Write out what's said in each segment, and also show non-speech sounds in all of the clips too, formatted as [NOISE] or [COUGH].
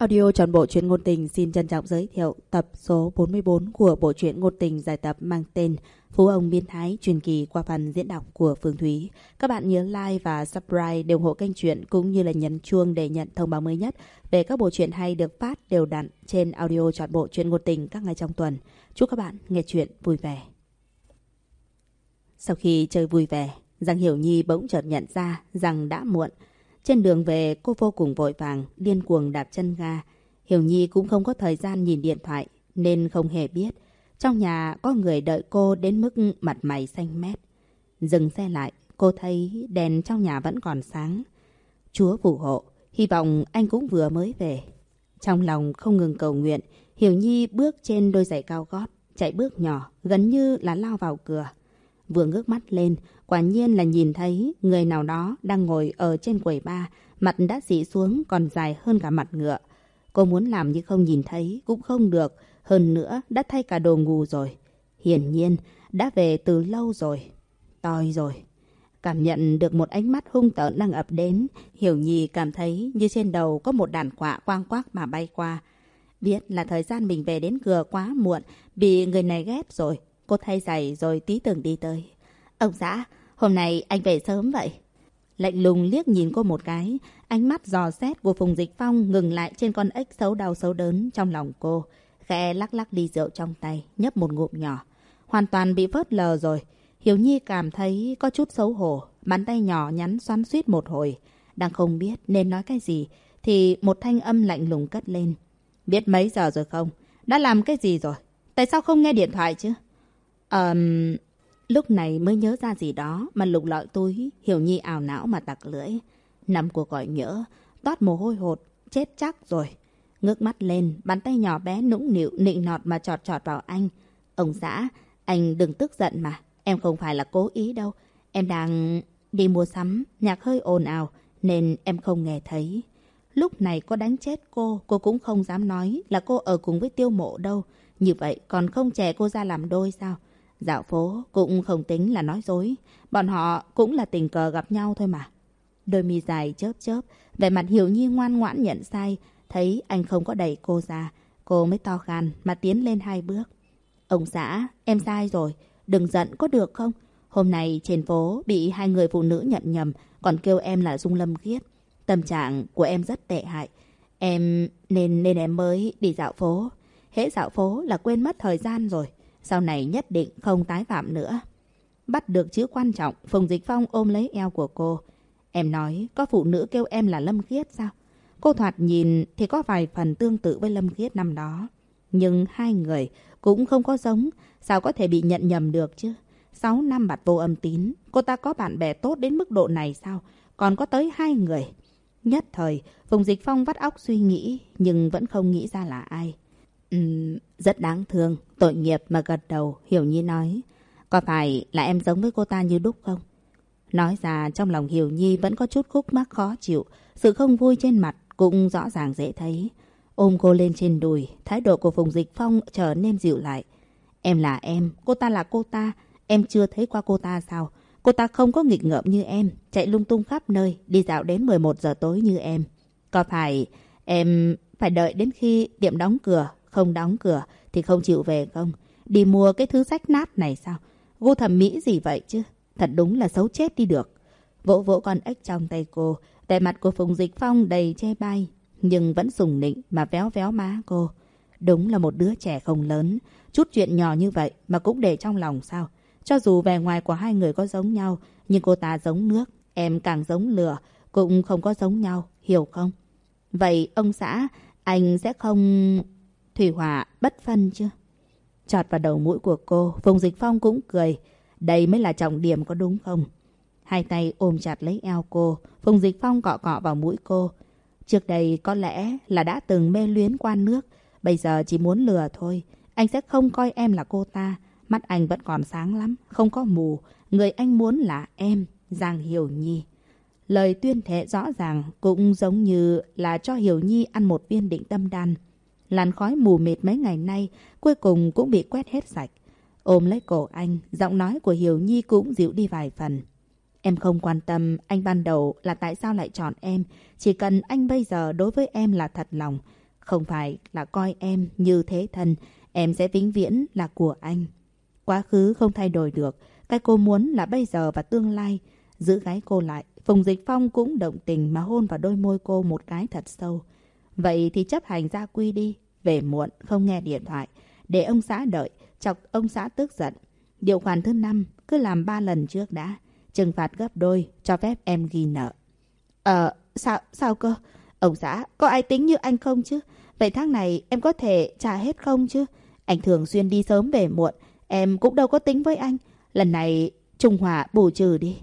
Audio tròn bộ truyện ngôn tình xin trân trọng giới thiệu tập số 44 của bộ truyện ngôn tình giải tập mang tên Phú ông biến thái truyền kỳ qua phần diễn đọc của Phương Thúy. Các bạn nhớ like và subscribe để ủng hộ kênh truyện cũng như là nhấn chuông để nhận thông báo mới nhất về các bộ truyện hay được phát đều đặn trên audio trọn bộ truyện ngôn tình các ngày trong tuần. Chúc các bạn nghe truyện vui vẻ. Sau khi chơi vui vẻ, Giang Hiểu Nhi bỗng chợt nhận ra rằng đã muộn. Trên đường về, cô vô cùng vội vàng, điên cuồng đạp chân ga. Hiểu Nhi cũng không có thời gian nhìn điện thoại, nên không hề biết. Trong nhà có người đợi cô đến mức mặt mày xanh mét. Dừng xe lại, cô thấy đèn trong nhà vẫn còn sáng. Chúa phù hộ, hy vọng anh cũng vừa mới về. Trong lòng không ngừng cầu nguyện, Hiểu Nhi bước trên đôi giày cao gót, chạy bước nhỏ, gần như là lao vào cửa. Vừa ngước mắt lên, quả nhiên là nhìn thấy người nào đó đang ngồi ở trên quầy ba, mặt đã dị xuống còn dài hơn cả mặt ngựa. Cô muốn làm như không nhìn thấy cũng không được, hơn nữa đã thay cả đồ ngủ rồi. Hiển nhiên, đã về từ lâu rồi. Toi rồi. Cảm nhận được một ánh mắt hung tợn đang ập đến, Hiểu Nhi cảm thấy như trên đầu có một đàn quạ quang quác mà bay qua. Biết là thời gian mình về đến cửa quá muộn, bị người này ghét rồi. Cô thay giày rồi tí tưởng đi tới. Ông xã, hôm nay anh về sớm vậy. Lạnh lùng liếc nhìn cô một cái, ánh mắt dò xét của Phùng Dịch Phong ngừng lại trên con ếch xấu đau xấu đớn trong lòng cô. Khẽ lắc lắc ly rượu trong tay, nhấp một ngụm nhỏ. Hoàn toàn bị phớt lờ rồi. Hiếu Nhi cảm thấy có chút xấu hổ, bàn tay nhỏ nhắn xoắn suýt một hồi. Đang không biết nên nói cái gì, thì một thanh âm lạnh lùng cất lên. Biết mấy giờ rồi không? Đã làm cái gì rồi? Tại sao không nghe điện thoại chứ? Um, lúc này mới nhớ ra gì đó mà lục lọi túi, Hiểu Nhi ảo não mà tặc lưỡi. Nằm cuộc gọi nhỡ, toát mồ hôi hột, chết chắc rồi. Ngước mắt lên, bàn tay nhỏ bé nũng nịu nịnh nọt mà trọt trọt vào anh. Ông xã, anh đừng tức giận mà, em không phải là cố ý đâu. Em đang đi mua sắm, nhạc hơi ồn ào, nên em không nghe thấy. Lúc này có đánh chết cô, cô cũng không dám nói là cô ở cùng với tiêu mộ đâu. Như vậy còn không trẻ cô ra làm đôi sao? Dạo phố cũng không tính là nói dối. Bọn họ cũng là tình cờ gặp nhau thôi mà. Đôi mi dài chớp chớp, vẻ mặt hiểu nhi ngoan ngoãn nhận sai. Thấy anh không có đẩy cô ra, cô mới to gan mà tiến lên hai bước. Ông xã, em sai rồi, đừng giận có được không? Hôm nay trên phố bị hai người phụ nữ nhận nhầm, còn kêu em là Dung Lâm Khiết. Tâm trạng của em rất tệ hại. Em nên nên em mới đi dạo phố. Hễ dạo phố là quên mất thời gian rồi. Sau này nhất định không tái phạm nữa. Bắt được chữ quan trọng, Phùng Dịch Phong ôm lấy eo của cô. Em nói, có phụ nữ kêu em là Lâm Khiết sao? Cô thoạt nhìn thì có vài phần tương tự với Lâm Khiết năm đó. Nhưng hai người cũng không có giống, sao có thể bị nhận nhầm được chứ? Sáu năm bạt vô âm tín, cô ta có bạn bè tốt đến mức độ này sao? Còn có tới hai người. Nhất thời, Phùng Dịch Phong vắt óc suy nghĩ, nhưng vẫn không nghĩ ra là ai. Um, rất đáng thương, tội nghiệp mà gật đầu, Hiểu Nhi nói. Có phải là em giống với cô ta như đúc không? Nói ra trong lòng Hiểu Nhi vẫn có chút khúc mắc khó chịu, sự không vui trên mặt cũng rõ ràng dễ thấy. Ôm cô lên trên đùi, thái độ của Phùng Dịch Phong trở nên dịu lại. Em là em, cô ta là cô ta, em chưa thấy qua cô ta sao? Cô ta không có nghịch ngợm như em, chạy lung tung khắp nơi, đi dạo đến 11 giờ tối như em. Có phải em phải đợi đến khi tiệm đóng cửa, không đóng cửa thì không chịu về không? Đi mua cái thứ sách nát này sao? Gu thẩm mỹ gì vậy chứ? Thật đúng là xấu chết đi được. Vỗ vỗ con ếch trong tay cô, vẻ mặt của Phùng Dịch Phong đầy che bay, nhưng vẫn sùng nịnh mà véo véo má cô. Đúng là một đứa trẻ không lớn, chút chuyện nhỏ như vậy mà cũng để trong lòng sao? Cho dù vẻ ngoài của hai người có giống nhau, nhưng cô ta giống nước, em càng giống lửa, cũng không có giống nhau, hiểu không? Vậy ông xã, anh sẽ không... Thủy Hòa bất phân chứ? Chọt vào đầu mũi của cô, Phùng Dịch Phong cũng cười. Đây mới là trọng điểm có đúng không? Hai tay ôm chặt lấy eo cô, Phùng Dịch Phong cọ cọ vào mũi cô. Trước đây có lẽ là đã từng mê luyến quan nước, bây giờ chỉ muốn lừa thôi. Anh sẽ không coi em là cô ta, Mắt anh vẫn còn sáng lắm, không có mù. Người anh muốn là em, Giang Hiểu Nhi. Lời tuyên thệ rõ ràng cũng giống như là cho Hiểu Nhi ăn một viên định tâm đan. Làn khói mù mịt mấy ngày nay cuối cùng cũng bị quét hết sạch. Ôm lấy cổ anh, giọng nói của Hiểu Nhi cũng dịu đi vài phần. Em không quan tâm anh ban đầu là tại sao lại chọn em. Chỉ cần anh bây giờ đối với em là thật lòng. Không phải là coi em như thế thân, em sẽ vĩnh viễn là của anh. Quá khứ không thay đổi được, cái cô muốn là bây giờ và tương lai. Giữ gái cô lại, Phùng Dịch Phong cũng động tình mà hôn vào đôi môi cô một cái thật sâu. Vậy thì chấp hành gia quy đi, về muộn, không nghe điện thoại, để ông xã đợi, chọc ông xã tức giận. Điều khoản thứ năm, cứ làm ba lần trước đã. Trừng phạt gấp đôi, cho phép em ghi nợ. Ờ, sao, sao cơ? Ông xã, có ai tính như anh không chứ? Vậy tháng này em có thể trả hết không chứ? Anh thường xuyên đi sớm về muộn, em cũng đâu có tính với anh. Lần này, Trung Hòa bù trừ đi.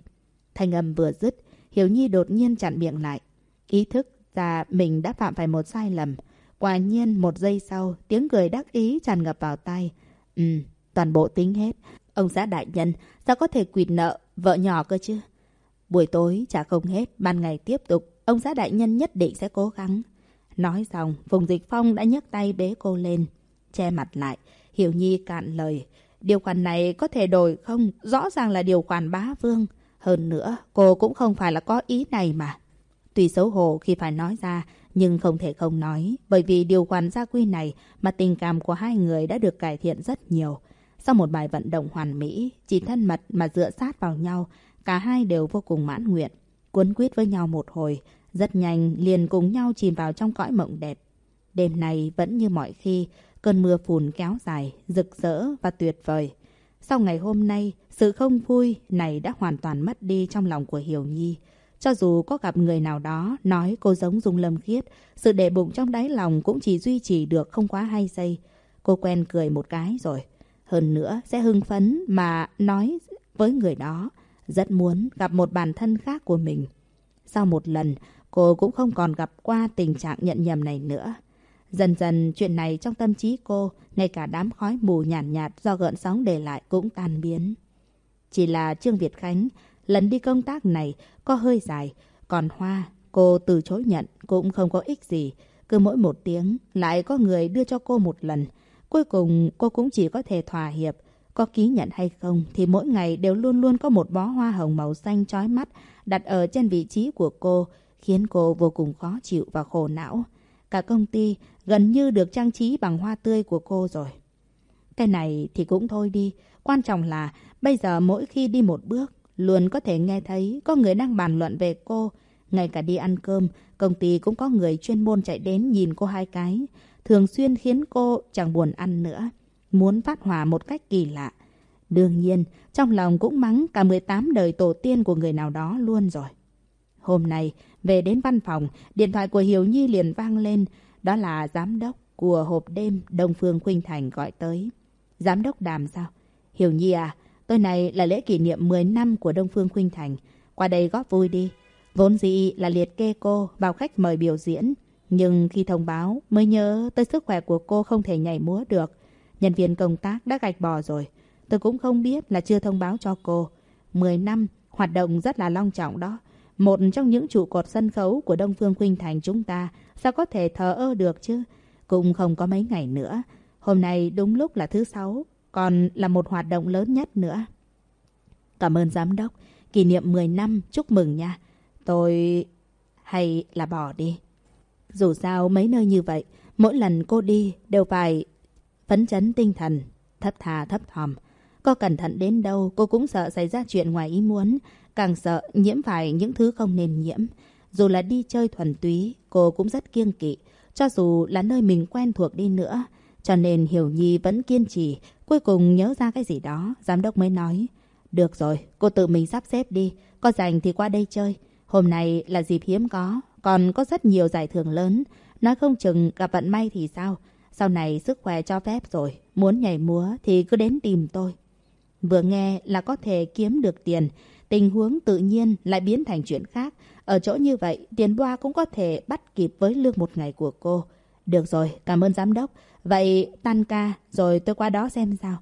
Thanh âm vừa dứt, Hiểu Nhi đột nhiên chặn miệng lại. Ý thức ra mình đã phạm phải một sai lầm. Quả nhiên một giây sau, tiếng cười đắc ý tràn ngập vào tay. Ừ, toàn bộ tính hết. Ông xã đại nhân, sao có thể quỵt nợ vợ nhỏ cơ chứ? Buổi tối trả không hết, ban ngày tiếp tục. Ông xã đại nhân nhất định sẽ cố gắng. Nói xong, Phùng Dịch Phong đã nhấc tay bế cô lên. Che mặt lại, Hiểu Nhi cạn lời. Điều khoản này có thể đổi không? Rõ ràng là điều khoản bá vương. Hơn nữa, cô cũng không phải là có ý này mà. Tuy xấu hổ khi phải nói ra, nhưng không thể không nói. Bởi vì điều khoản gia quy này mà tình cảm của hai người đã được cải thiện rất nhiều. Sau một bài vận động hoàn mỹ, chỉ thân mật mà dựa sát vào nhau, cả hai đều vô cùng mãn nguyện. Cuốn quýt với nhau một hồi, rất nhanh liền cùng nhau chìm vào trong cõi mộng đẹp. Đêm này vẫn như mọi khi, cơn mưa phùn kéo dài, rực rỡ và tuyệt vời. Sau ngày hôm nay, sự không vui này đã hoàn toàn mất đi trong lòng của Hiểu Nhi. Cho dù có gặp người nào đó nói cô giống Dung Lâm Khiết, sự đệ bụng trong đáy lòng cũng chỉ duy trì được không quá hai giây. Cô quen cười một cái rồi. Hơn nữa sẽ hưng phấn mà nói với người đó. Rất muốn gặp một bản thân khác của mình. Sau một lần, cô cũng không còn gặp qua tình trạng nhận nhầm này nữa. Dần dần chuyện này trong tâm trí cô, ngay cả đám khói mù nhàn nhạt, nhạt do gợn sóng để lại cũng tan biến. Chỉ là Trương Việt Khánh, lần đi công tác này có hơi dài, còn Hoa, cô từ chối nhận cũng không có ích gì. Cứ mỗi một tiếng lại có người đưa cho cô một lần. Cuối cùng cô cũng chỉ có thể thỏa hiệp. Có ký nhận hay không thì mỗi ngày đều luôn luôn có một bó hoa hồng màu xanh chói mắt đặt ở trên vị trí của cô, khiến cô vô cùng khó chịu và khổ não. Cả công ty gần như được trang trí bằng hoa tươi của cô rồi. Cái này thì cũng thôi đi. Quan trọng là bây giờ mỗi khi đi một bước, luôn có thể nghe thấy có người đang bàn luận về cô. Ngay cả đi ăn cơm, công ty cũng có người chuyên môn chạy đến nhìn cô hai cái. Thường xuyên khiến cô chẳng buồn ăn nữa. Muốn phát hỏa một cách kỳ lạ. Đương nhiên, trong lòng cũng mắng cả 18 đời tổ tiên của người nào đó luôn rồi. Hôm nay, về đến văn phòng, điện thoại của Hiểu Nhi liền vang lên. Đó là giám đốc của hộp đêm Đông Phương Khuynh Thành gọi tới. Giám đốc đàm sao? Hiểu Nhi à, tối nay là lễ kỷ niệm 10 năm của Đông Phương Khuynh Thành. Qua đây góp vui đi. Vốn dĩ là liệt kê cô vào khách mời biểu diễn. Nhưng khi thông báo mới nhớ tới sức khỏe của cô không thể nhảy múa được. Nhân viên công tác đã gạch bỏ rồi. Tôi cũng không biết là chưa thông báo cho cô. 10 năm, hoạt động rất là long trọng đó. Một trong những trụ cột sân khấu của Đông Phương Khuynh Thành chúng ta sao có thể thờ ơ được chứ? Cũng không có mấy ngày nữa. Hôm nay đúng lúc là thứ sáu, còn là một hoạt động lớn nhất nữa. Cảm ơn giám đốc, kỷ niệm 10 năm, chúc mừng nha. Tôi... hay là bỏ đi. Dù sao mấy nơi như vậy, mỗi lần cô đi đều phải phấn chấn tinh thần, thấp thà thấp thòm. Có cẩn thận đến đâu, cô cũng sợ xảy ra chuyện ngoài ý muốn, càng sợ nhiễm phải những thứ không nên nhiễm. Dù là đi chơi thuần túy, cô cũng rất kiêng kỵ, cho dù là nơi mình quen thuộc đi nữa. Cho nên Hiểu Nhi vẫn kiên trì, cuối cùng nhớ ra cái gì đó, giám đốc mới nói. Được rồi, cô tự mình sắp xếp đi, có rảnh thì qua đây chơi. Hôm nay là dịp hiếm có, còn có rất nhiều giải thưởng lớn. Nói không chừng gặp vận may thì sao? Sau này sức khỏe cho phép rồi, muốn nhảy múa thì cứ đến tìm tôi. Vừa nghe là có thể kiếm được tiền, tình huống tự nhiên lại biến thành chuyện khác. Ở chỗ như vậy, tiền boa cũng có thể bắt kịp với lương một ngày của cô. Được rồi, cảm ơn giám đốc. Vậy tan ca, rồi tôi qua đó xem sao.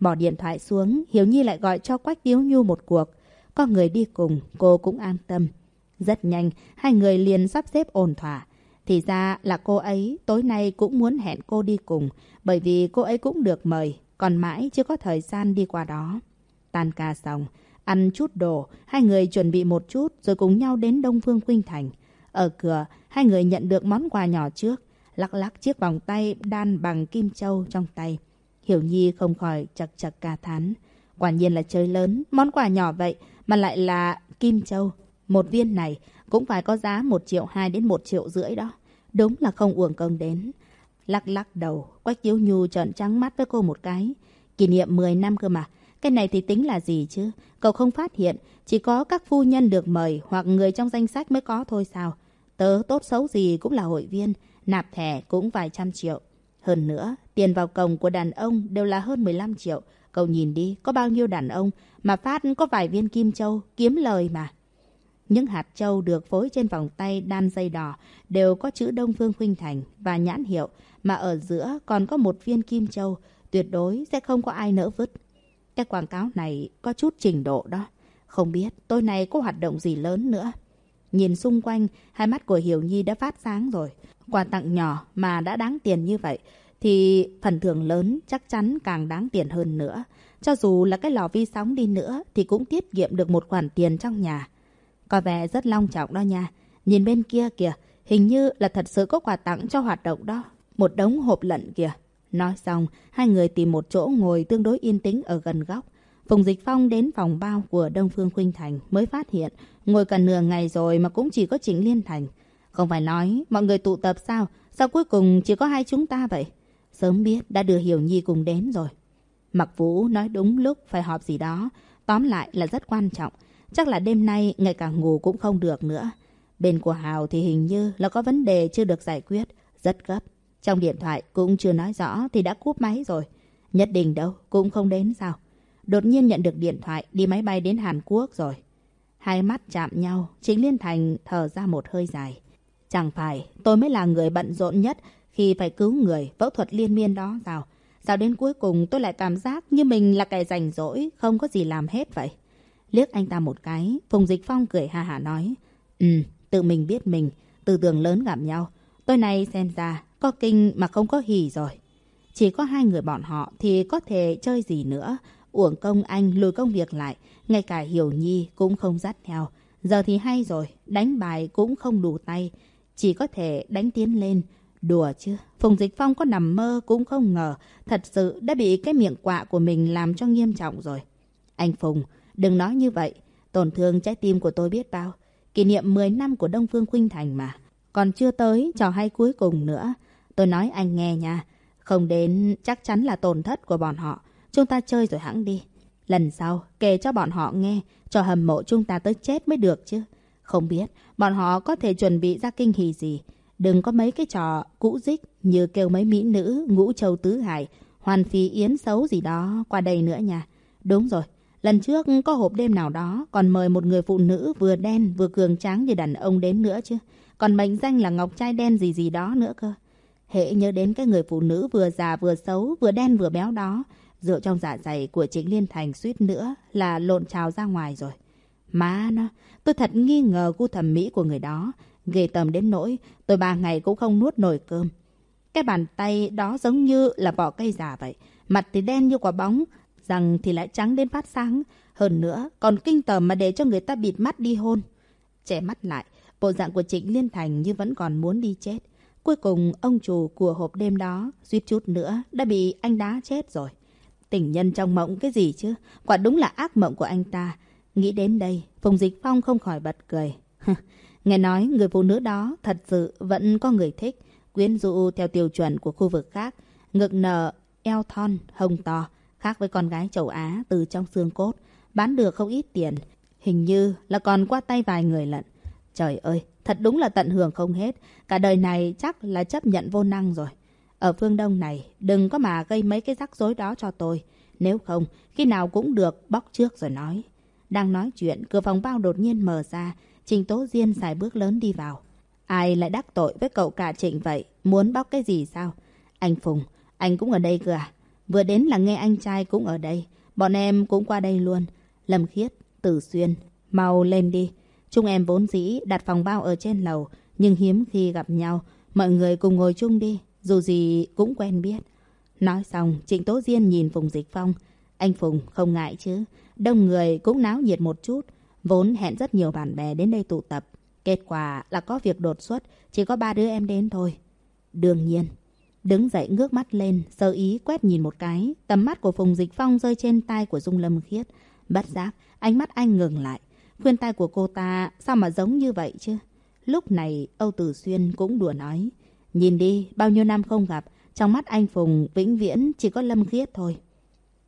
Bỏ điện thoại xuống, Hiếu Nhi lại gọi cho Quách Tiếu Nhu một cuộc. Có người đi cùng, cô cũng an tâm. Rất nhanh, hai người liền sắp xếp ổn thỏa. Thì ra là cô ấy tối nay cũng muốn hẹn cô đi cùng, bởi vì cô ấy cũng được mời, còn mãi chưa có thời gian đi qua đó. Tan ca xong, ăn chút đồ, hai người chuẩn bị một chút rồi cùng nhau đến Đông Phương Khuynh Thành. Ở cửa, hai người nhận được món quà nhỏ trước lắc lắc chiếc vòng tay đan bằng kim châu trong tay. Hiểu Nhi không khỏi chật chật ca thán. Quả nhiên là chơi lớn, món quà nhỏ vậy mà lại là kim châu. Một viên này cũng phải có giá 1 triệu 2 đến 1 triệu rưỡi đó. Đúng là không uổng công đến. Lắc lắc đầu, Quách Chiếu Nhu trợn trắng mắt với cô một cái. Kỷ niệm 10 năm cơ mà. Cái này thì tính là gì chứ? Cậu không phát hiện, chỉ có các phu nhân được mời hoặc người trong danh sách mới có thôi sao? Tớ tốt xấu gì cũng là hội viên, nạp thẻ cũng vài trăm triệu. Hơn nữa, tiền vào cổng của đàn ông đều là hơn 15 triệu. Cậu nhìn đi, có bao nhiêu đàn ông mà phát có vài viên kim châu, kiếm lời mà. Những hạt châu được phối trên vòng tay đan dây đỏ đều có chữ Đông Phương Khuynh Thành và nhãn hiệu, mà ở giữa còn có một viên kim châu, tuyệt đối sẽ không có ai nỡ vứt. Cái quảng cáo này có chút trình độ đó. Không biết tôi này có hoạt động gì lớn nữa. Nhìn xung quanh, hai mắt của Hiểu Nhi đã phát sáng rồi. Quà tặng nhỏ mà đã đáng tiền như vậy, thì phần thưởng lớn chắc chắn càng đáng tiền hơn nữa. Cho dù là cái lò vi sóng đi nữa thì cũng tiết kiệm được một khoản tiền trong nhà. Có vẻ rất long trọng đó nha. Nhìn bên kia kìa, hình như là thật sự có quà tặng cho hoạt động đó. Một đống hộp lận kìa. Nói xong, hai người tìm một chỗ ngồi tương đối yên tĩnh ở gần góc. Phùng Dịch Phong đến phòng bao của Đông Phương Khuynh Thành mới phát hiện, ngồi cả nửa ngày rồi mà cũng chỉ có Trịnh Liên Thành. Không phải nói, mọi người tụ tập sao? Sao cuối cùng chỉ có hai chúng ta vậy? Sớm biết đã đưa Hiểu Nhi cùng đến rồi. Mặc Vũ nói đúng lúc phải họp gì đó. Tóm lại là rất quan trọng. Chắc là đêm nay ngày càng ngủ cũng không được nữa. Bên của Hào thì hình như là có vấn đề chưa được giải quyết. Rất gấp. Trong điện thoại cũng chưa nói rõ thì đã cúp máy rồi. Nhất định đâu, cũng không đến sao. Đột nhiên nhận được điện thoại đi máy bay đến Hàn Quốc rồi. Hai mắt chạm nhau, chính Liên Thành thở ra một hơi dài. Chẳng phải tôi mới là người bận rộn nhất khi phải cứu người phẫu thuật liên miên đó sao? Sao đến cuối cùng tôi lại cảm giác như mình là kẻ rảnh rỗi, không có gì làm hết vậy? Liếc anh ta một cái, Phùng Dịch Phong cười ha hả nói. Ừ, tự mình biết mình, từ tường lớn gặp nhau. Tôi này xem ra, có kinh mà không có hỉ rồi. Chỉ có hai người bọn họ thì có thể chơi gì nữa. Uổng công anh lùi công việc lại, ngay cả Hiểu Nhi cũng không dắt theo. Giờ thì hay rồi, đánh bài cũng không đủ tay, chỉ có thể đánh tiến lên. Đùa chứ, Phùng Dịch Phong có nằm mơ cũng không ngờ, thật sự đã bị cái miệng quạ của mình làm cho nghiêm trọng rồi. Anh Phùng, đừng nói như vậy, tổn thương trái tim của tôi biết bao. Kỷ niệm 10 năm của Đông Phương Khuynh Thành mà, còn chưa tới trò hay cuối cùng nữa. Tôi nói anh nghe nha, không đến chắc chắn là tổn thất của bọn họ. Chúng ta chơi rồi hãng đi. Lần sau, kể cho bọn họ nghe, cho hầm mộ chúng ta tới chết mới được chứ. Không biết, bọn họ có thể chuẩn bị ra kinh hỉ gì. Đừng có mấy cái trò cũ dích như kêu mấy mỹ nữ, ngũ châu tứ hải, hoàn phi yến xấu gì đó qua đây nữa nha. Đúng rồi, lần trước có hộp đêm nào đó còn mời một người phụ nữ vừa đen vừa cường tráng như đàn ông đến nữa chứ. Còn mệnh danh là ngọc trai đen gì gì đó nữa cơ. Hệ nhớ đến cái người phụ nữ vừa già vừa xấu, vừa đen vừa béo đó. Rượu trong dạ dày của chính Liên Thành suýt nữa là lộn trào ra ngoài rồi. Má nó, tôi thật nghi ngờ gu thẩm mỹ của người đó. Ghê tầm đến nỗi tôi ba ngày cũng không nuốt nổi cơm. Cái bàn tay đó giống như là vỏ cây già vậy. Mặt thì đen như quả bóng, răng thì lại trắng đến phát sáng. Hơn nữa, còn kinh tởm mà để cho người ta bịt mắt đi hôn. Trẻ mắt lại, bộ dạng của Trịnh Liên Thành như vẫn còn muốn đi chết. Cuối cùng, ông chủ của hộp đêm đó, suýt chút nữa, đã bị anh đá chết rồi. Tình nhân trong mộng cái gì chứ? Quả đúng là ác mộng của anh ta. Nghĩ đến đây, Phùng Dịch Phong không khỏi bật cười. [LAUGHS] Nghe nói người phụ nữ đó thật sự vẫn có người thích, quyến rũ theo tiêu chuẩn của khu vực khác. Ngực nở, eo thon, hồng to, khác với con gái châu Á từ trong xương cốt. Bán được không ít tiền, hình như là còn qua tay vài người lận. Trời ơi, thật đúng là tận hưởng không hết. Cả đời này chắc là chấp nhận vô năng rồi. Ở phương Đông này, đừng có mà gây mấy cái rắc rối đó cho tôi. Nếu không, khi nào cũng được bóc trước rồi nói. Đang nói chuyện, cửa phòng bao đột nhiên mở ra. Trình Tố Diên xài bước lớn đi vào. Ai lại đắc tội với cậu cả Trịnh vậy? Muốn bóc cái gì sao? Anh Phùng, anh cũng ở đây cơ à? Vừa đến là nghe anh trai cũng ở đây. Bọn em cũng qua đây luôn. Lâm Khiết, Tử Xuyên, mau lên đi. Chúng em vốn dĩ đặt phòng bao ở trên lầu, nhưng hiếm khi gặp nhau. Mọi người cùng ngồi chung đi, dù gì cũng quen biết. Nói xong, Trịnh Tố Diên nhìn Phùng Dịch Phong. Anh Phùng không ngại chứ. Đông người cũng náo nhiệt một chút. Vốn hẹn rất nhiều bạn bè đến đây tụ tập. Kết quả là có việc đột xuất, chỉ có ba đứa em đến thôi. Đương nhiên. Đứng dậy ngước mắt lên, sơ ý quét nhìn một cái. Tầm mắt của Phùng Dịch Phong rơi trên tay của Dung Lâm Khiết. Bất giác, ánh mắt anh ngừng lại. Khuyên tay của cô ta sao mà giống như vậy chứ? Lúc này, Âu Tử Xuyên cũng đùa nói. Nhìn đi, bao nhiêu năm không gặp, trong mắt anh Phùng vĩnh viễn chỉ có Lâm Khiết thôi.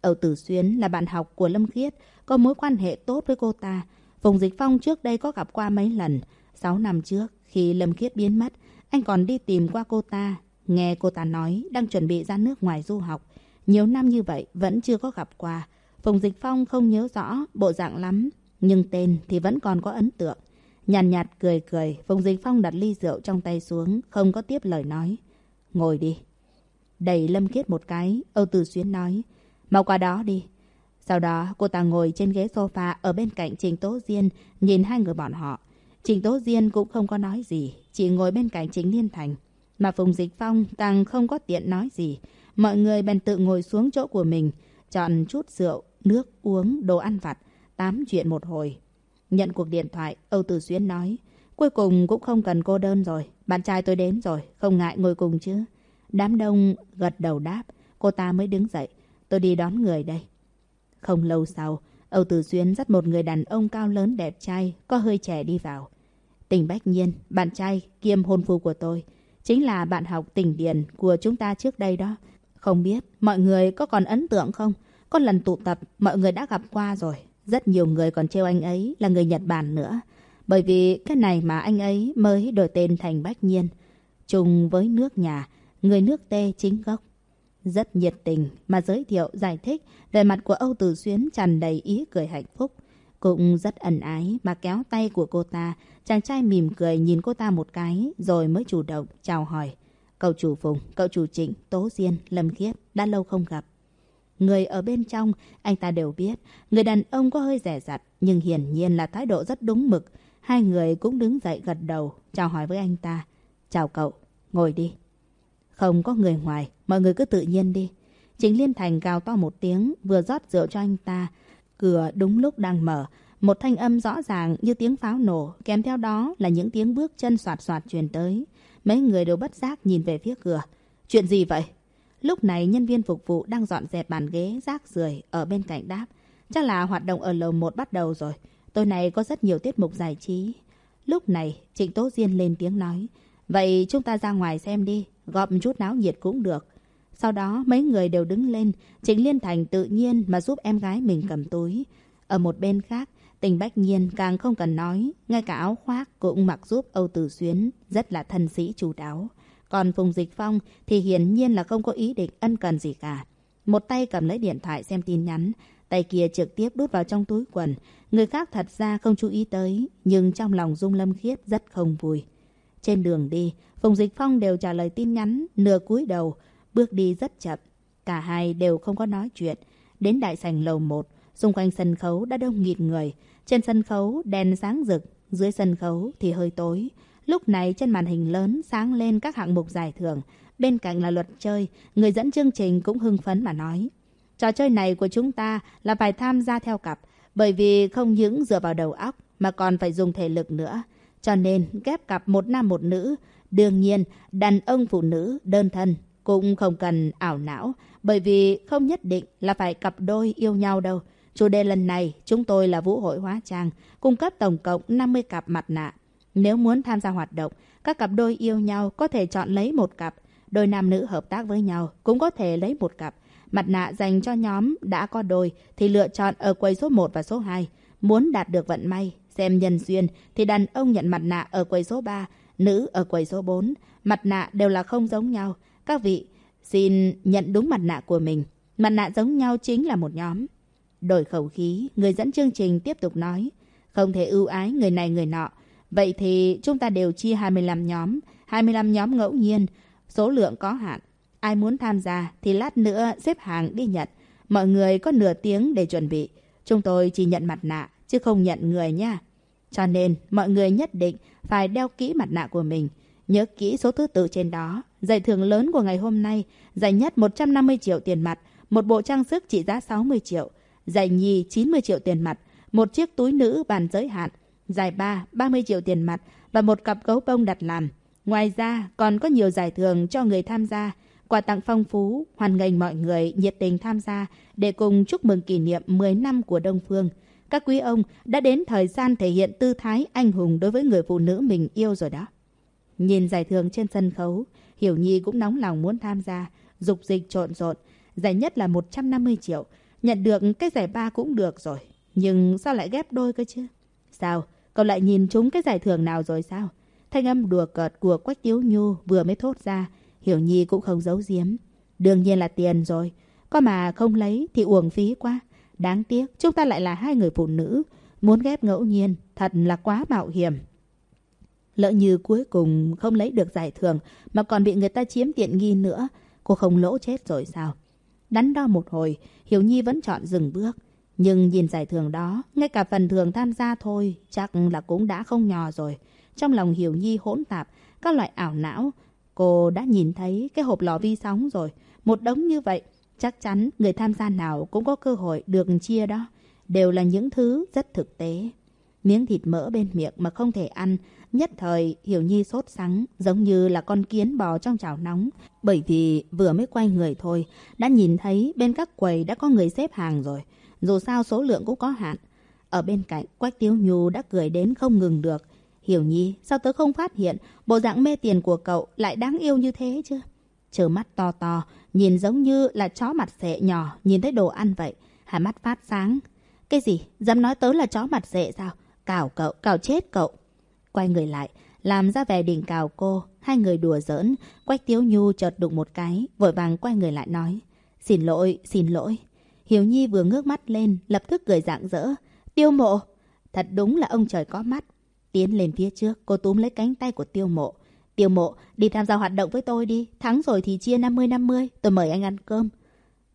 Âu Tử Xuyên là bạn học của Lâm Khiết, có mối quan hệ tốt với cô ta. Phùng Dịch Phong trước đây có gặp qua mấy lần. Sáu năm trước, khi Lâm Khiết biến mất, anh còn đi tìm qua cô ta. Nghe cô ta nói đang chuẩn bị ra nước ngoài du học. Nhiều năm như vậy vẫn chưa có gặp qua. Phùng Dịch Phong không nhớ rõ bộ dạng lắm, nhưng tên thì vẫn còn có ấn tượng. Nhàn nhạt, nhạt cười cười, Phùng Dịch Phong đặt ly rượu trong tay xuống, không có tiếp lời nói. Ngồi đi. Đẩy Lâm Khiết một cái, Âu Tử Xuyến nói. Mau qua đó đi. Sau đó cô ta ngồi trên ghế sofa ở bên cạnh Trình Tố Diên, nhìn hai người bọn họ. Trình Tố Diên cũng không có nói gì, chỉ ngồi bên cạnh Trình Liên Thành. Mà Phùng Dịch Phong càng không có tiện nói gì. Mọi người bèn tự ngồi xuống chỗ của mình, chọn chút rượu, nước, uống, đồ ăn vặt, tám chuyện một hồi. Nhận cuộc điện thoại, Âu Tử Xuyên nói, cuối cùng cũng không cần cô đơn rồi, bạn trai tôi đến rồi, không ngại ngồi cùng chứ. Đám đông gật đầu đáp, cô ta mới đứng dậy, tôi đi đón người đây. Không lâu sau, Âu Tử Xuyên dắt một người đàn ông cao lớn đẹp trai, có hơi trẻ đi vào. Tình Bách Nhiên, bạn trai kiêm hôn phu của tôi, chính là bạn học tỉnh Điền của chúng ta trước đây đó. Không biết mọi người có còn ấn tượng không? Có lần tụ tập mọi người đã gặp qua rồi. Rất nhiều người còn trêu anh ấy là người Nhật Bản nữa. Bởi vì cái này mà anh ấy mới đổi tên thành Bách Nhiên. Chung với nước nhà, người nước tê chính gốc. Rất nhiệt tình mà giới thiệu giải thích về mặt của Âu Tử Xuyến tràn đầy ý cười hạnh phúc. Cũng rất ẩn ái mà kéo tay của cô ta. Chàng trai mỉm cười nhìn cô ta một cái rồi mới chủ động chào hỏi. Cậu chủ Phùng, cậu chủ Trịnh, Tố Diên, Lâm Khiết, đã lâu không gặp. Người ở bên trong, anh ta đều biết, người đàn ông có hơi rẻ rặt, nhưng hiển nhiên là thái độ rất đúng mực. Hai người cũng đứng dậy gật đầu, chào hỏi với anh ta. Chào cậu, ngồi đi. Không có người ngoài, mọi người cứ tự nhiên đi. Chính Liên Thành gào to một tiếng, vừa rót rượu cho anh ta. Cửa đúng lúc đang mở, một thanh âm rõ ràng như tiếng pháo nổ, kèm theo đó là những tiếng bước chân soạt soạt truyền tới. Mấy người đều bất giác nhìn về phía cửa. Chuyện gì vậy? Lúc này nhân viên phục vụ đang dọn dẹp bàn ghế rác rưởi ở bên cạnh đáp. Chắc là hoạt động ở lầu 1 bắt đầu rồi. Tối nay có rất nhiều tiết mục giải trí. Lúc này Trịnh Tố Diên lên tiếng nói. Vậy chúng ta ra ngoài xem đi, gọp chút náo nhiệt cũng được. Sau đó mấy người đều đứng lên, Trịnh Liên Thành tự nhiên mà giúp em gái mình cầm túi. Ở một bên khác, Tình Bách Nhiên càng không cần nói, ngay cả áo khoác cũng mặc giúp Âu Tử Xuyến, rất là thân sĩ chủ đáo. Còn Phùng Dịch Phong thì hiển nhiên là không có ý định ân cần gì cả. Một tay cầm lấy điện thoại xem tin nhắn, tay kia trực tiếp đút vào trong túi quần. Người khác thật ra không chú ý tới, nhưng trong lòng Dung Lâm Khiết rất không vui. Trên đường đi, Phùng Dịch Phong đều trả lời tin nhắn, nửa cúi đầu, bước đi rất chậm. Cả hai đều không có nói chuyện. Đến đại sảnh lầu 1, xung quanh sân khấu đã đông nghịt người. Trên sân khấu đèn sáng rực, dưới sân khấu thì hơi tối. Lúc này trên màn hình lớn sáng lên các hạng mục giải thưởng. Bên cạnh là luật chơi, người dẫn chương trình cũng hưng phấn mà nói. Trò chơi này của chúng ta là phải tham gia theo cặp, bởi vì không những dựa vào đầu óc mà còn phải dùng thể lực nữa. Cho nên ghép cặp một nam một nữ. Đương nhiên, đàn ông phụ nữ đơn thân cũng không cần ảo não, bởi vì không nhất định là phải cặp đôi yêu nhau đâu. Chủ đề lần này chúng tôi là Vũ hội Hóa Trang, cung cấp tổng cộng 50 cặp mặt nạ. Nếu muốn tham gia hoạt động, các cặp đôi yêu nhau có thể chọn lấy một cặp. Đôi nam nữ hợp tác với nhau cũng có thể lấy một cặp. Mặt nạ dành cho nhóm đã có đôi thì lựa chọn ở quầy số 1 và số 2. Muốn đạt được vận may, xem nhân duyên thì đàn ông nhận mặt nạ ở quầy số 3, nữ ở quầy số 4. Mặt nạ đều là không giống nhau. Các vị xin nhận đúng mặt nạ của mình. Mặt nạ giống nhau chính là một nhóm. Đổi khẩu khí, người dẫn chương trình tiếp tục nói. Không thể ưu ái người này người nọ. Vậy thì chúng ta đều chia 25 nhóm, 25 nhóm ngẫu nhiên, số lượng có hạn. Ai muốn tham gia thì lát nữa xếp hàng đi nhận. Mọi người có nửa tiếng để chuẩn bị. Chúng tôi chỉ nhận mặt nạ, chứ không nhận người nha. Cho nên, mọi người nhất định phải đeo kỹ mặt nạ của mình. Nhớ kỹ số thứ tự trên đó. Giải thưởng lớn của ngày hôm nay, giải nhất 150 triệu tiền mặt, một bộ trang sức trị giá 60 triệu, giải nhì 90 triệu tiền mặt, một chiếc túi nữ bàn giới hạn, giải ba 30 triệu tiền mặt và một cặp gấu bông đặt làm. Ngoài ra, còn có nhiều giải thưởng cho người tham gia. Quà tặng phong phú, hoan nghênh mọi người nhiệt tình tham gia để cùng chúc mừng kỷ niệm 10 năm của Đông Phương. Các quý ông đã đến thời gian thể hiện tư thái anh hùng đối với người phụ nữ mình yêu rồi đó. Nhìn giải thưởng trên sân khấu, Hiểu Nhi cũng nóng lòng muốn tham gia, dục dịch trộn rộn. Giải nhất là 150 triệu, nhận được cái giải ba cũng được rồi. Nhưng sao lại ghép đôi cơ chứ? Sao? Cậu lại nhìn trúng cái giải thưởng nào rồi sao? Thanh âm đùa cợt của Quách Tiếu Nhu vừa mới thốt ra, Hiểu Nhi cũng không giấu giếm. Đương nhiên là tiền rồi. Có mà không lấy thì uổng phí quá. Đáng tiếc, chúng ta lại là hai người phụ nữ. Muốn ghép ngẫu nhiên, thật là quá mạo hiểm. Lỡ như cuối cùng không lấy được giải thưởng mà còn bị người ta chiếm tiện nghi nữa. Cô không lỗ chết rồi sao? Đắn đo một hồi, Hiểu Nhi vẫn chọn dừng bước. Nhưng nhìn giải thưởng đó, ngay cả phần thường tham gia thôi, chắc là cũng đã không nhỏ rồi. Trong lòng Hiểu Nhi hỗn tạp, các loại ảo não. Cô đã nhìn thấy cái hộp lò vi sóng rồi. Một đống như vậy, chắc chắn người tham gia nào cũng có cơ hội được chia đó. Đều là những thứ rất thực tế. Miếng thịt mỡ bên miệng mà không thể ăn, nhất thời Hiểu Nhi sốt sắng, giống như là con kiến bò trong chảo nóng. Bởi vì vừa mới quay người thôi, đã nhìn thấy bên các quầy đã có người xếp hàng rồi. Dù sao số lượng cũng có hạn. Ở bên cạnh, Quách Tiếu Nhu đã cười đến không ngừng được. Hiểu Nhi, sao tớ không phát hiện bộ dạng mê tiền của cậu lại đáng yêu như thế chứ? Chờ mắt to to, nhìn giống như là chó mặt xệ nhỏ, nhìn thấy đồ ăn vậy. Hai mắt phát sáng. Cái gì? Dám nói tớ là chó mặt xệ sao? Cào cậu, cào chết cậu. Quay người lại, làm ra vẻ đỉnh cào cô. Hai người đùa giỡn, Quách Tiếu Nhu chợt đụng một cái, vội vàng quay người lại nói. Xin lỗi, xin lỗi. Hiểu Nhi vừa ngước mắt lên, lập tức cười rạng rỡ. Tiêu mộ! Thật đúng là ông trời có mắt. Tiến lên phía trước, cô túm lấy cánh tay của tiêu mộ. Tiêu mộ, đi tham gia hoạt động với tôi đi. Thắng rồi thì chia 50-50, tôi mời anh ăn cơm.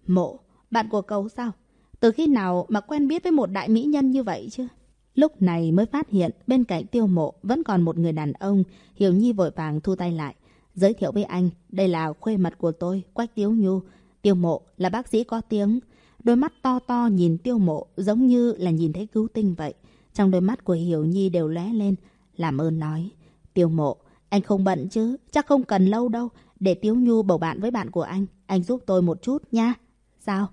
Mộ, bạn của cậu sao? Từ khi nào mà quen biết với một đại mỹ nhân như vậy chứ? Lúc này mới phát hiện bên cạnh tiêu mộ vẫn còn một người đàn ông. Hiểu Nhi vội vàng thu tay lại. Giới thiệu với anh, đây là khuê mật của tôi, Quách Tiếu Nhu. Tiêu mộ là bác sĩ có tiếng. Đôi mắt to to nhìn tiêu mộ giống như là nhìn thấy cứu tinh vậy. Trong đôi mắt của Hiểu Nhi đều lóe lên. Làm ơn nói. Tiêu mộ, anh không bận chứ. Chắc không cần lâu đâu. Để Tiếu Nhu bầu bạn với bạn của anh. Anh giúp tôi một chút nha. Sao?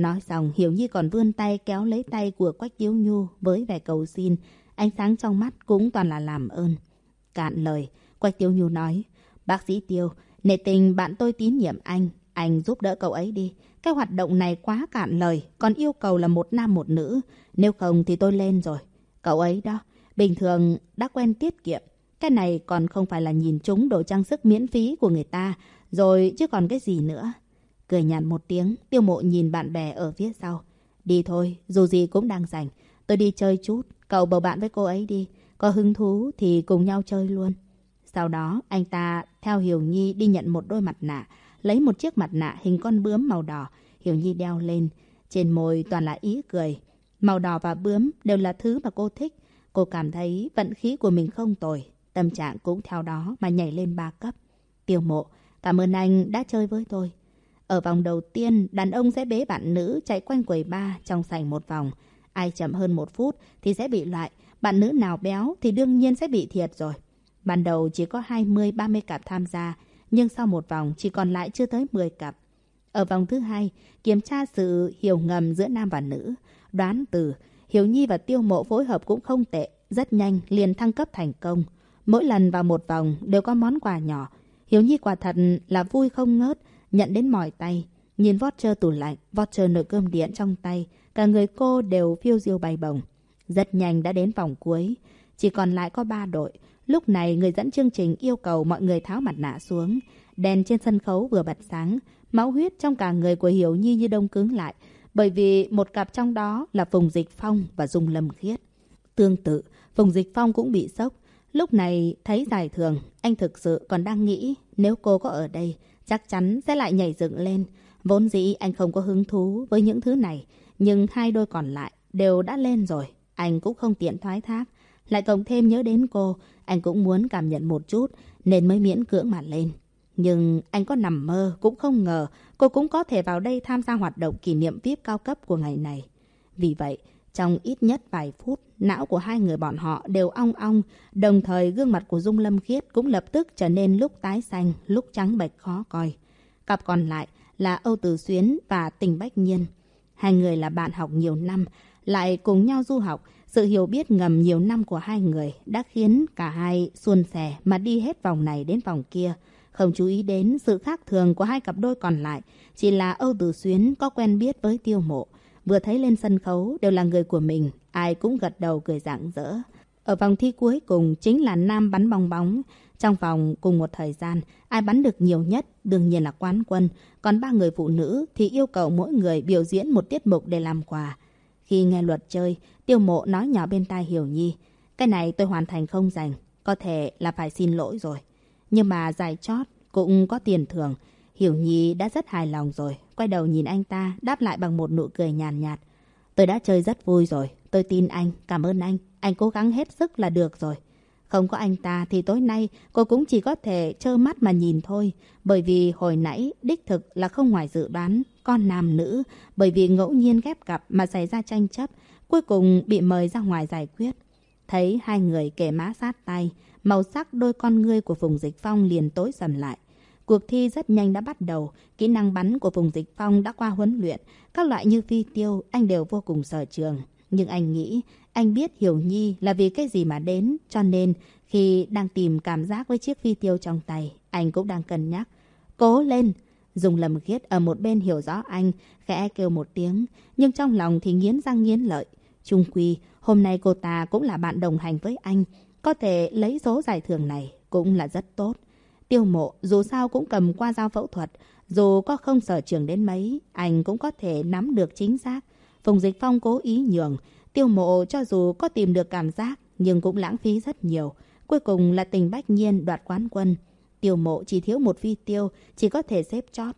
Nói xong, Hiểu Nhi còn vươn tay kéo lấy tay của Quách Diếu Nhu với vẻ cầu xin. Ánh sáng trong mắt cũng toàn là làm ơn. Cạn lời, Quách Diếu Nhu nói. Bác sĩ Tiêu, nể tình bạn tôi tín nhiệm anh. Anh giúp đỡ cậu ấy đi. Cái hoạt động này quá cạn lời, còn yêu cầu là một nam một nữ. Nếu không thì tôi lên rồi. Cậu ấy đó, bình thường đã quen tiết kiệm. Cái này còn không phải là nhìn chúng đồ trang sức miễn phí của người ta, rồi chứ còn cái gì nữa. Cười nhạt một tiếng, tiêu mộ nhìn bạn bè ở phía sau. Đi thôi, dù gì cũng đang rảnh. Tôi đi chơi chút, cậu bầu bạn với cô ấy đi. Có hứng thú thì cùng nhau chơi luôn. Sau đó, anh ta theo Hiểu Nhi đi nhận một đôi mặt nạ, lấy một chiếc mặt nạ hình con bướm màu đỏ. Hiểu Nhi đeo lên, trên môi toàn là ý cười. Màu đỏ và bướm đều là thứ mà cô thích. Cô cảm thấy vận khí của mình không tồi. Tâm trạng cũng theo đó mà nhảy lên ba cấp. Tiêu mộ, cảm ơn anh đã chơi với tôi. Ở vòng đầu tiên, đàn ông sẽ bế bạn nữ chạy quanh quầy ba trong sảnh một vòng. Ai chậm hơn một phút thì sẽ bị loại. Bạn nữ nào béo thì đương nhiên sẽ bị thiệt rồi. Ban đầu chỉ có 20-30 cặp tham gia, nhưng sau một vòng chỉ còn lại chưa tới 10 cặp. Ở vòng thứ hai, kiểm tra sự hiểu ngầm giữa nam và nữ. Đoán từ, Hiểu Nhi và Tiêu Mộ phối hợp cũng không tệ, rất nhanh liền thăng cấp thành công. Mỗi lần vào một vòng đều có món quà nhỏ. hiếu Nhi quả thật là vui không ngớt, nhận đến mỏi tay. Nhìn voucher tủ lạnh, voucher nồi cơm điện trong tay, cả người cô đều phiêu diêu bay bồng. Rất nhanh đã đến vòng cuối, chỉ còn lại có ba đội. Lúc này người dẫn chương trình yêu cầu mọi người tháo mặt nạ xuống. Đèn trên sân khấu vừa bật sáng, máu huyết trong cả người của Hiểu Nhi như đông cứng lại, bởi vì một cặp trong đó là Phùng Dịch Phong và Dung Lâm Khiết. Tương tự, Phùng Dịch Phong cũng bị sốc. Lúc này thấy giải thưởng, anh thực sự còn đang nghĩ nếu cô có ở đây, chắc chắn sẽ lại nhảy dựng lên. Vốn dĩ anh không có hứng thú với những thứ này, nhưng hai đôi còn lại đều đã lên rồi. Anh cũng không tiện thoái thác. Lại cộng thêm nhớ đến cô, anh cũng muốn cảm nhận một chút, nên mới miễn cưỡng mà lên. Nhưng anh có nằm mơ cũng không ngờ cô cũng có thể vào đây tham gia hoạt động kỷ niệm VIP cao cấp của ngày này. Vì vậy, trong ít nhất vài phút, não của hai người bọn họ đều ong ong, đồng thời gương mặt của Dung Lâm Khiết cũng lập tức trở nên lúc tái xanh, lúc trắng bệch khó coi. Cặp còn lại là Âu Tử Xuyến và Tình Bách Nhiên. Hai người là bạn học nhiều năm, lại cùng nhau du học. Sự hiểu biết ngầm nhiều năm của hai người đã khiến cả hai xuôn sẻ mà đi hết vòng này đến vòng kia. Không chú ý đến sự khác thường của hai cặp đôi còn lại, chỉ là Âu Tử Xuyến có quen biết với tiêu mộ. Vừa thấy lên sân khấu đều là người của mình, ai cũng gật đầu cười rạng rỡ. Ở vòng thi cuối cùng chính là nam bắn bong bóng. Trong vòng cùng một thời gian, ai bắn được nhiều nhất đương nhiên là quán quân. Còn ba người phụ nữ thì yêu cầu mỗi người biểu diễn một tiết mục để làm quà. Khi nghe luật chơi, tiêu mộ nói nhỏ bên tai Hiểu Nhi. Cái này tôi hoàn thành không dành, có thể là phải xin lỗi rồi. Nhưng mà giải chót cũng có tiền thưởng. Hiểu Nhi đã rất hài lòng rồi, quay đầu nhìn anh ta, đáp lại bằng một nụ cười nhàn nhạt, nhạt. Tôi đã chơi rất vui rồi, tôi tin anh, cảm ơn anh, anh cố gắng hết sức là được rồi. Không có anh ta thì tối nay cô cũng chỉ có thể trơ mắt mà nhìn thôi. Bởi vì hồi nãy đích thực là không ngoài dự đoán con nam nữ. Bởi vì ngẫu nhiên ghép cặp mà xảy ra tranh chấp. Cuối cùng bị mời ra ngoài giải quyết. Thấy hai người kề má sát tay. Màu sắc đôi con ngươi của Phùng Dịch Phong liền tối sầm lại. Cuộc thi rất nhanh đã bắt đầu. Kỹ năng bắn của Phùng Dịch Phong đã qua huấn luyện. Các loại như phi tiêu anh đều vô cùng sở trường. Nhưng anh nghĩ anh biết Hiểu Nhi là vì cái gì mà đến, cho nên khi đang tìm cảm giác với chiếc phi tiêu trong tay, anh cũng đang cân nhắc. Cố lên! Dùng lầm khiết ở một bên hiểu rõ anh, khẽ kêu một tiếng, nhưng trong lòng thì nghiến răng nghiến lợi. Trung quy, hôm nay cô ta cũng là bạn đồng hành với anh, có thể lấy số giải thưởng này cũng là rất tốt. Tiêu mộ dù sao cũng cầm qua dao phẫu thuật, dù có không sở trường đến mấy, anh cũng có thể nắm được chính xác. Phùng Dịch Phong cố ý nhường, Tiêu mộ cho dù có tìm được cảm giác, nhưng cũng lãng phí rất nhiều. Cuối cùng là tình bách nhiên đoạt quán quân. Tiêu mộ chỉ thiếu một phi tiêu, chỉ có thể xếp chót.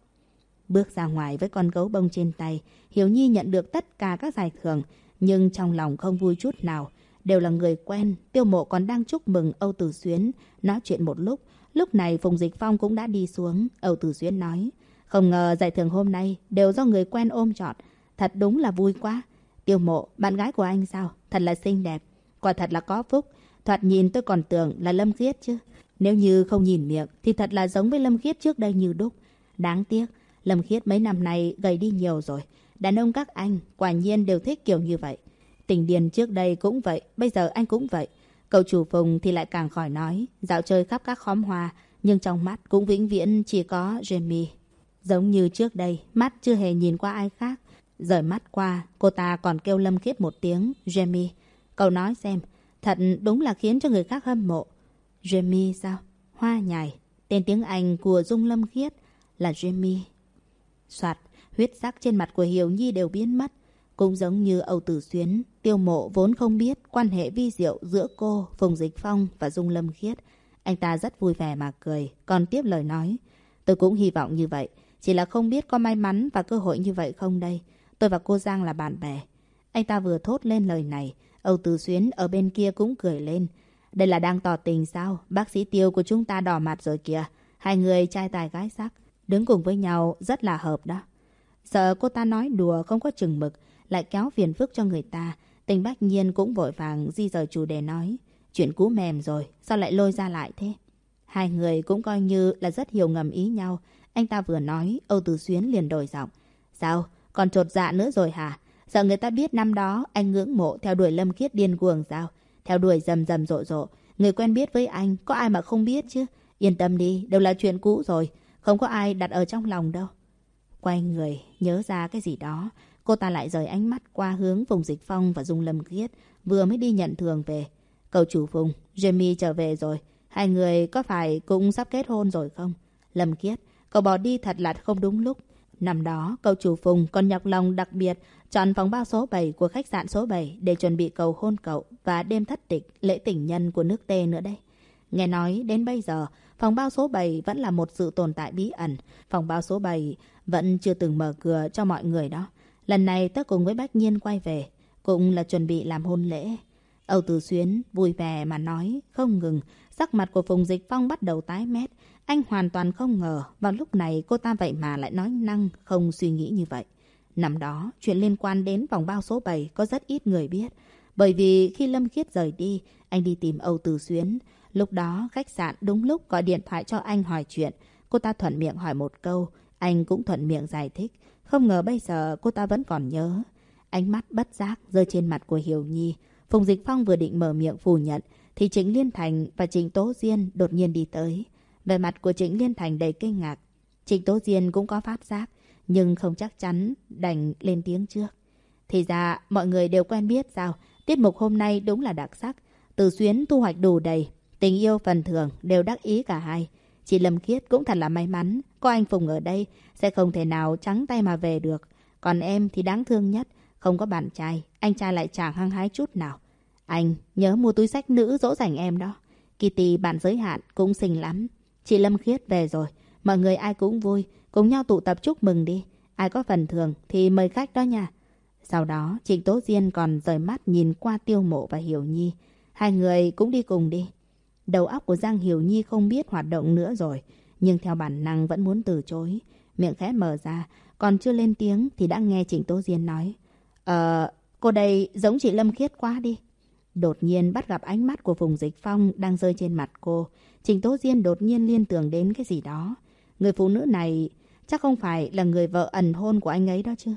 Bước ra ngoài với con gấu bông trên tay, Hiểu Nhi nhận được tất cả các giải thưởng, nhưng trong lòng không vui chút nào. Đều là người quen, tiêu mộ còn đang chúc mừng Âu Tử Xuyến, nói chuyện một lúc. Lúc này Phùng Dịch Phong cũng đã đi xuống, Âu Tử Xuyến nói. Không ngờ giải thưởng hôm nay đều do người quen ôm trọn. Thật đúng là vui quá. Tiêu mộ, bạn gái của anh sao? Thật là xinh đẹp. Quả thật là có phúc. Thoạt nhìn tôi còn tưởng là Lâm Khiết chứ. Nếu như không nhìn miệng thì thật là giống với Lâm Khiết trước đây như đúc. Đáng tiếc, Lâm Khiết mấy năm nay gầy đi nhiều rồi. Đàn ông các anh quả nhiên đều thích kiểu như vậy. Tình điền trước đây cũng vậy, bây giờ anh cũng vậy. Cậu chủ Phùng thì lại càng khỏi nói, dạo chơi khắp các khóm hoa, nhưng trong mắt cũng vĩnh viễn chỉ có Jamie. Giống như trước đây, mắt chưa hề nhìn qua ai khác. Rời mắt qua, cô ta còn kêu Lâm Khiết một tiếng, Jamie. Cậu nói xem, thật đúng là khiến cho người khác hâm mộ. Jamie sao? Hoa nhài. Tên tiếng Anh của Dung Lâm Khiết là Jamie. Soạt, huyết sắc trên mặt của Hiểu Nhi đều biến mất. Cũng giống như Âu Tử Xuyến, tiêu mộ vốn không biết quan hệ vi diệu giữa cô, Phùng Dịch Phong và Dung Lâm Khiết. Anh ta rất vui vẻ mà cười, còn tiếp lời nói. Tôi cũng hy vọng như vậy, chỉ là không biết có may mắn và cơ hội như vậy không đây. Tôi và cô Giang là bạn bè. Anh ta vừa thốt lên lời này, Âu Tử Xuyến ở bên kia cũng cười lên. Đây là đang tỏ tình sao? Bác sĩ Tiêu của chúng ta đỏ mặt rồi kìa. Hai người trai tài gái sắc. Đứng cùng với nhau rất là hợp đó. Sợ cô ta nói đùa không có chừng mực, lại kéo phiền phức cho người ta. Tình bách nhiên cũng vội vàng di rời chủ đề nói. Chuyện cũ mềm rồi, sao lại lôi ra lại thế? Hai người cũng coi như là rất hiểu ngầm ý nhau. Anh ta vừa nói, Âu Tử Xuyến liền đổi giọng. Sao? Còn trột dạ nữa rồi hả? Sợ người ta biết năm đó anh ngưỡng mộ theo đuổi Lâm Khiết điên cuồng sao? Theo đuổi rầm rầm rộ rộ. Người quen biết với anh, có ai mà không biết chứ? Yên tâm đi, đều là chuyện cũ rồi. Không có ai đặt ở trong lòng đâu. Quay người, nhớ ra cái gì đó. Cô ta lại rời ánh mắt qua hướng Phùng Dịch Phong và Dung Lâm kiết Vừa mới đi nhận thường về. Cậu chủ Phùng, Jamie trở về rồi. Hai người có phải cũng sắp kết hôn rồi không? Lâm kiết cậu bỏ đi thật là không đúng lúc. Năm đó, cậu chủ Phùng còn nhọc lòng đặc biệt chọn phòng bao số 7 của khách sạn số 7 để chuẩn bị cầu hôn cậu và đêm thất tịch lễ tỉnh nhân của nước Tê nữa đây. Nghe nói đến bây giờ, phòng bao số 7 vẫn là một sự tồn tại bí ẩn. Phòng bao số 7 vẫn chưa từng mở cửa cho mọi người đó. Lần này tớ cùng với bác Nhiên quay về, cũng là chuẩn bị làm hôn lễ. Âu Tử Xuyến vui vẻ mà nói, không ngừng, sắc mặt của Phùng Dịch Phong bắt đầu tái mét. Anh hoàn toàn không ngờ vào lúc này cô ta vậy mà lại nói năng không suy nghĩ như vậy. Năm đó, chuyện liên quan đến vòng bao số 7 có rất ít người biết. Bởi vì khi Lâm Khiết rời đi, anh đi tìm Âu Từ Xuyến. Lúc đó, khách sạn đúng lúc gọi điện thoại cho anh hỏi chuyện. Cô ta thuận miệng hỏi một câu, anh cũng thuận miệng giải thích. Không ngờ bây giờ cô ta vẫn còn nhớ. Ánh mắt bất giác rơi trên mặt của Hiểu Nhi. Phùng Dịch Phong vừa định mở miệng phủ nhận, thì Trịnh Liên Thành và Trịnh Tố Diên đột nhiên đi tới. Về mặt của Trịnh Liên Thành đầy kinh ngạc. Trịnh Tố Diên cũng có phát giác, nhưng không chắc chắn đành lên tiếng trước. Thì ra, mọi người đều quen biết sao, tiết mục hôm nay đúng là đặc sắc. Từ xuyến thu hoạch đủ đầy, tình yêu phần thưởng đều đắc ý cả hai. Chị Lâm Khiết cũng thật là may mắn, có anh Phùng ở đây, sẽ không thể nào trắng tay mà về được. Còn em thì đáng thương nhất, không có bạn trai, anh trai lại chẳng hăng hái chút nào. Anh nhớ mua túi sách nữ dỗ dành em đó. Kitty bạn giới hạn cũng xinh lắm. Chị Lâm Khiết về rồi, mọi người ai cũng vui, cùng nhau tụ tập chúc mừng đi. Ai có phần thưởng thì mời khách đó nha. Sau đó, Trịnh Tố Diên còn rời mắt nhìn qua Tiêu Mộ và Hiểu Nhi. Hai người cũng đi cùng đi. Đầu óc của Giang Hiểu Nhi không biết hoạt động nữa rồi, nhưng theo bản năng vẫn muốn từ chối. Miệng khẽ mở ra, còn chưa lên tiếng thì đã nghe Trịnh Tố Diên nói. Ờ, cô đây giống chị Lâm Khiết quá đi. Đột nhiên bắt gặp ánh mắt của Phùng Dịch Phong đang rơi trên mặt cô. Trình Tố Diên đột nhiên liên tưởng đến cái gì đó. Người phụ nữ này chắc không phải là người vợ ẩn hôn của anh ấy đó chứ.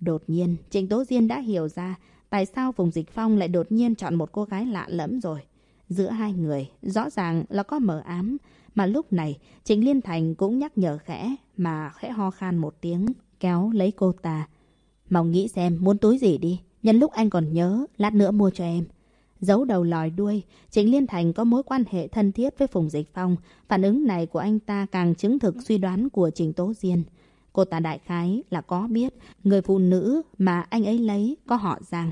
Đột nhiên, Trình Tố Diên đã hiểu ra tại sao Phùng Dịch Phong lại đột nhiên chọn một cô gái lạ lẫm rồi. Giữa hai người, rõ ràng là có mờ ám. Mà lúc này, Trịnh Liên Thành cũng nhắc nhở khẽ, mà khẽ ho khan một tiếng, kéo lấy cô ta. mau nghĩ xem muốn túi gì đi, nhân lúc anh còn nhớ, lát nữa mua cho em. Giấu đầu lòi đuôi, Trịnh Liên Thành có mối quan hệ thân thiết với Phùng Dịch Phong. Phản ứng này của anh ta càng chứng thực suy đoán của Trình Tố Diên. Cô ta đại khái là có biết người phụ nữ mà anh ấy lấy có họ Giang.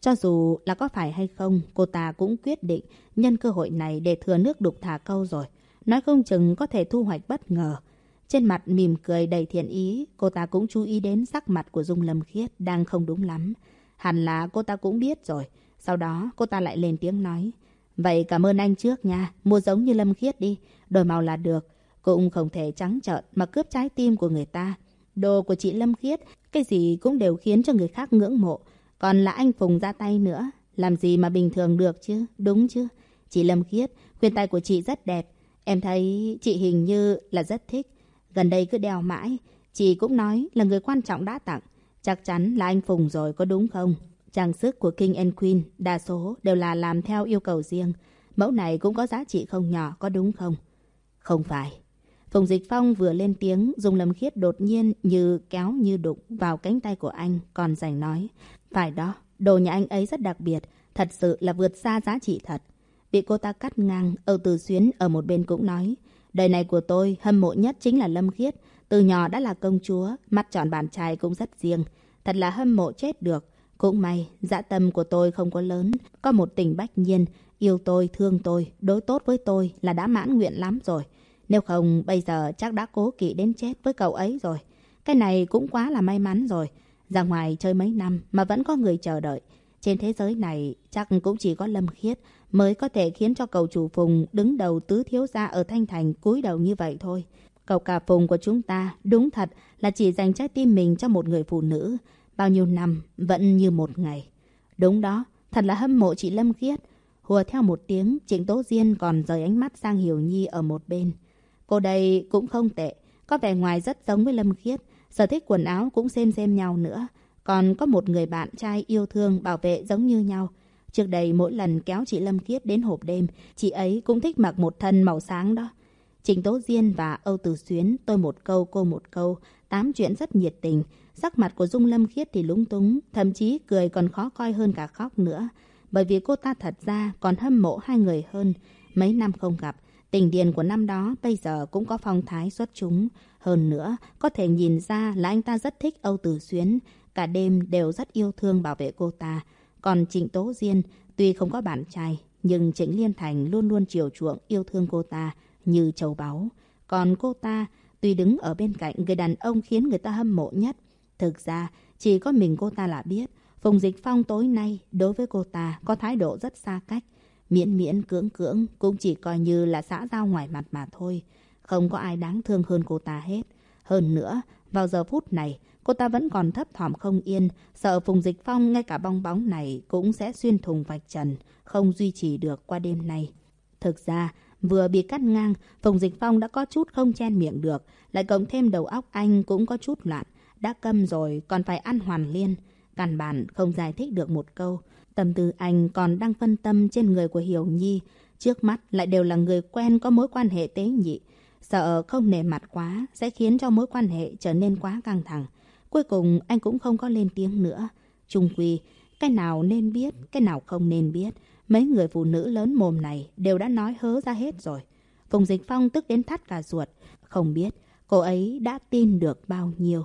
Cho dù là có phải hay không, cô ta cũng quyết định nhân cơ hội này để thừa nước đục thả câu rồi. Nói không chừng có thể thu hoạch bất ngờ. Trên mặt mỉm cười đầy thiện ý, cô ta cũng chú ý đến sắc mặt của Dung Lâm Khiết đang không đúng lắm. Hẳn là cô ta cũng biết rồi. Sau đó cô ta lại lên tiếng nói. Vậy cảm ơn anh trước nha, mua giống như Lâm Khiết đi, đổi màu là được. Cũng không thể trắng trợn mà cướp trái tim của người ta. Đồ của chị Lâm Khiết, cái gì cũng đều khiến cho người khác ngưỡng mộ. Còn là anh Phùng ra tay nữa, làm gì mà bình thường được chứ, đúng chứ? Chị Lâm Khiết, khuyên tay của chị rất đẹp. Em thấy chị hình như là rất thích. Gần đây cứ đeo mãi, chị cũng nói là người quan trọng đã tặng. Chắc chắn là anh Phùng rồi có đúng không? Trang sức của King and Queen đa số đều là làm theo yêu cầu riêng. Mẫu này cũng có giá trị không nhỏ, có đúng không? Không phải. Phùng Dịch Phong vừa lên tiếng, dùng lâm khiết đột nhiên như kéo như đụng vào cánh tay của anh, còn giành nói. Phải đó, đồ nhà anh ấy rất đặc biệt, thật sự là vượt xa giá trị thật. Bị cô ta cắt ngang, Âu Từ Xuyến ở một bên cũng nói. Đời này của tôi, hâm mộ nhất chính là Lâm Khiết. Từ nhỏ đã là công chúa, mắt tròn bàn trai cũng rất riêng. Thật là hâm mộ chết được. Cũng may, dạ tâm của tôi không có lớn. Có một tình bách nhiên, yêu tôi, thương tôi, đối tốt với tôi là đã mãn nguyện lắm rồi. Nếu không, bây giờ chắc đã cố kỵ đến chết với cậu ấy rồi. Cái này cũng quá là may mắn rồi. Ra ngoài chơi mấy năm mà vẫn có người chờ đợi. Trên thế giới này chắc cũng chỉ có Lâm Khiết mới có thể khiến cho cầu chủ Phùng đứng đầu tứ thiếu gia ở Thanh Thành cúi đầu như vậy thôi. Cậu cả Phùng của chúng ta đúng thật là chỉ dành trái tim mình cho một người phụ nữ. Bao nhiêu năm vẫn như một ngày. Đúng đó, thật là hâm mộ chị Lâm Khiết. Hùa theo một tiếng, Trịnh Tố Diên còn rời ánh mắt sang Hiểu Nhi ở một bên. Cô đây cũng không tệ, có vẻ ngoài rất giống với Lâm Khiết, sở thích quần áo cũng xem xem nhau nữa. Còn có một người bạn trai yêu thương bảo vệ giống như nhau. Trước đây mỗi lần kéo chị Lâm Kiết đến hộp đêm, chị ấy cũng thích mặc một thân màu sáng đó. Trình Tố Diên và Âu Tử Xuyến tôi một câu cô một câu, tám chuyện rất nhiệt tình. Sắc mặt của Dung Lâm Khiết thì lúng túng, thậm chí cười còn khó coi hơn cả khóc nữa. Bởi vì cô ta thật ra còn hâm mộ hai người hơn. Mấy năm không gặp, tình điền của năm đó bây giờ cũng có phong thái xuất chúng. Hơn nữa, có thể nhìn ra là anh ta rất thích Âu Tử Xuyến. Cả đêm đều rất yêu thương bảo vệ cô ta. Còn Trịnh Tố Diên, tuy không có bạn trai, nhưng Trịnh Liên Thành luôn luôn chiều chuộng yêu thương cô ta như châu báu. Còn cô ta, tuy đứng ở bên cạnh người đàn ông khiến người ta hâm mộ nhất, thực ra chỉ có mình cô ta là biết. Phùng Dịch Phong tối nay đối với cô ta có thái độ rất xa cách. Miễn miễn cưỡng cưỡng cũng chỉ coi như là xã giao ngoài mặt mà thôi. Không có ai đáng thương hơn cô ta hết. Hơn nữa, vào giờ phút này, cô ta vẫn còn thấp thỏm không yên, sợ Phùng Dịch Phong ngay cả bong bóng này cũng sẽ xuyên thùng vạch trần, không duy trì được qua đêm nay. Thực ra, vừa bị cắt ngang, Phùng Dịch Phong đã có chút không chen miệng được, lại cộng thêm đầu óc anh cũng có chút loạn. Đã câm rồi, còn phải ăn hoàn liên. Căn bản không giải thích được một câu. Tâm tư anh còn đang phân tâm trên người của Hiểu Nhi. Trước mắt lại đều là người quen có mối quan hệ tế nhị. Sợ không nề mặt quá sẽ khiến cho mối quan hệ trở nên quá căng thẳng. Cuối cùng anh cũng không có lên tiếng nữa. Trung quy, cái nào nên biết, cái nào không nên biết. Mấy người phụ nữ lớn mồm này đều đã nói hớ ra hết rồi. Phùng Dịch Phong tức đến thắt cả ruột. Không biết cô ấy đã tin được bao nhiêu.